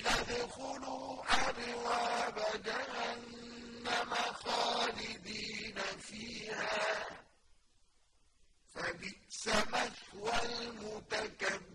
قِيلَ أَبْوَابَ جَهَنَّمَ خَالِدِينَ فِيهَا. فَبِئْسَ مَثْوَى المتكبر